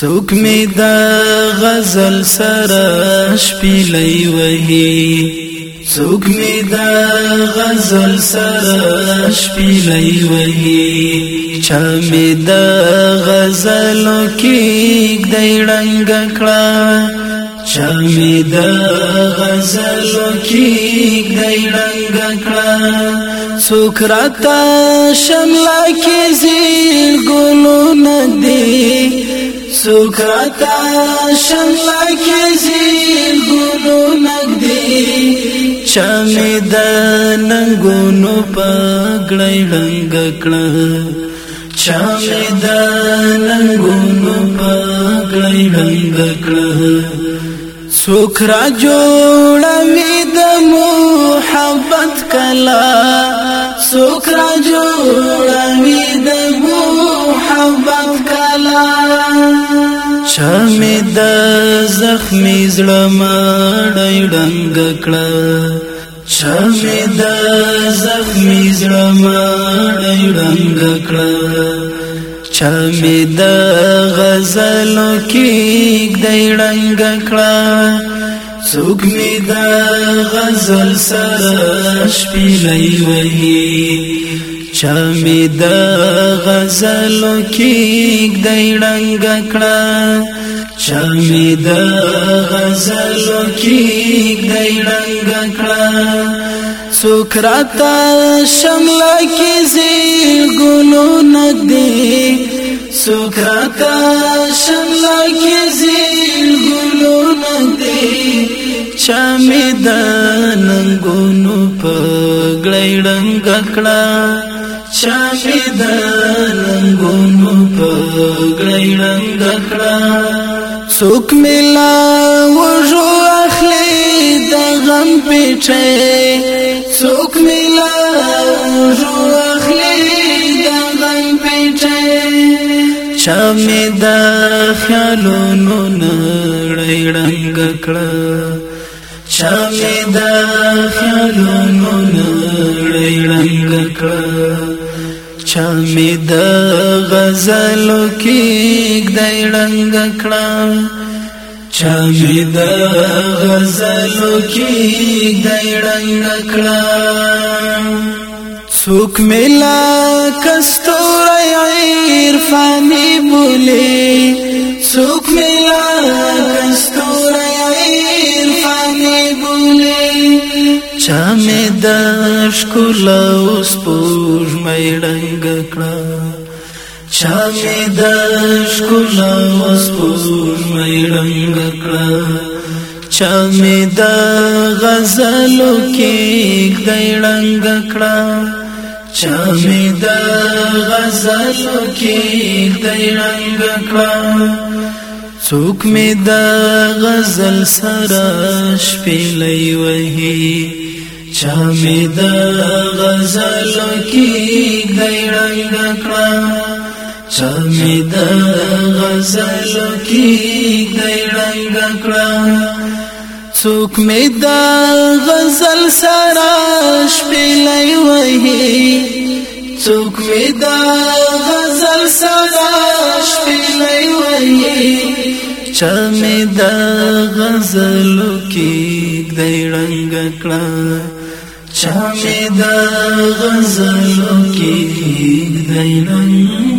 سوک می دا غزل سره شپلی وهي سوک می دا غزل سره شپلی وهي چا می دا غزل کې دړنګ کړه چا می دا غزل کې دړنګ کړه سوکراتا شملا کې زیر ګلو ندی سکرتا شملا کې زیر ګلو نګدي چمې د ننګونو پګړې رنگ کړه چمې د ننګونو پګړې رنگ کړه سکرا جوړ مې د محبت کلا سکرا جوړ مې چمې د زخمې زړه مړې ډنګ کړه چمې د زخمې زړه مړې ډنګ کړه چمې د غزلو کې د ډنګ کړه څوک می د غزل سره شپې لوي چمی د غزل کیک دای رنگ کړه چمی د غزل کیک دای رنگ کړه سکرتا شملا کی زی ګلو ندی سکرتا شملا کی زی ګلو ندی چمی د ننګونو په ګړې رنگ کړه شامی د رنگونو په ګړنګ کړه څوک ملا وژو اخلي د غم پیټه څوک ملا وژو اخلي د غم پیټه شامی د خیالونو نړۍ رنگ کړه شامی د خیالونو نړۍ کړې رنگ کړه چا می د غزل کې دای رنگ کړه چا می د غزل کې دای رنگ کړه سوک ملا کستور عرفانی بولی سوک ملا شمې د ښکل اوس پور مې رنگ کړه شمې د ښکل اوس پور مې رنگ کړه شمې د غزلو کې دای رنگ کړه شمې د غزلو کې دای رنگ کړه څوک می دا غزل سره شپې لوي چامی دا غزلو کی گیڑا نکڑا چامی دا غزلو کی گیڑا نکڑا څوک می دا غزل سرا شپلې وې څوک می دا غزل سرا شپلې وې چا می دا غزل کې دای رنگ کړه چا می د غزل کې دینن